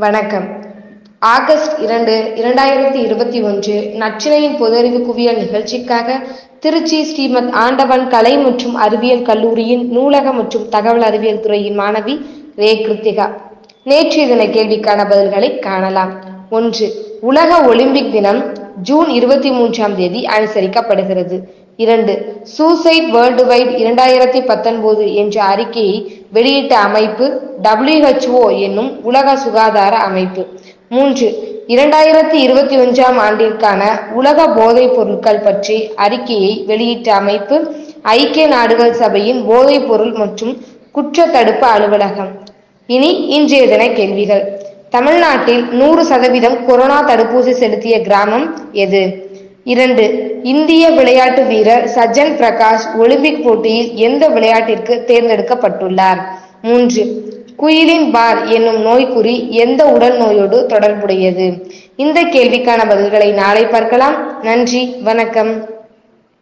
வணக்கம். ஆகஸ்ட் இரண்டு இரண்டாயிரத்தி இருபத்தி ஒன்று நச்சினையின் பொதறிவு குவியல் நிகழ்ச்சிக்காக திருச்சி ஸ்ரீமத் ஆண்டவன் கலை மற்றும் அறிவியல் கல்லூரியின் நூலக மற்றும் தகவல் அறிவியல் துறையின் மாணவி ரே. கிருத்திகா. நேற்று இதனை கேள்விக்கான பதில்களை காணலாம். ஒன்று உலக ஒலிம்பிக் தினம் ஜூன் இருபத்தி மூன்றாம் தேதி அனுசரிக்கப்படுகிறது. இரண்டு. சூசைட் வேர்ல்டு வைட் இரண்டாயிரத்தி பத்தொன்பது என்ற அறிக்கையை வெளியிட்ட அமைப்பு டபிள்யூஹெச்ஓ என்னும் உலக சுகாதார அமைப்பு. மூன்று. இரண்டாயிரத்தி இருபத்தி ஒன்றாம் ஆண்டிற்கான உலக போதைப் பொருட்கள் பற்றி அறிக்கையை வெளியிட்ட அமைப்பு ஐக்கிய நாடுகள் சபையின் போதைப் பொருள் மற்றும் குற்ற தடுப்பு அலுவலகம். இனி இன்றைய தின கேள்விகள். தமிழ்நாட்டில் நூறு சதவீதம் கொரோனா தடுப்பூசி செலுத்திய கிராமம் எது? இரண்டு இந்திய விளையாட்டு வீரர் சஜன் பிரகாஷ் ஒலிம்பிக் போட்டியில் எந்த விளையாட்டிற்கு தேர்ந்தெடுக்கப்பட்டுள்ளார்? மூன்று குயிலின் பார் என்னும் நோய்க்குறி எந்த உடல் நோயோடு தொடர்புடையது? இந்த கேள்விக்கான பதில்களை நாளை பார்க்கலாம். நன்றி வணக்கம்.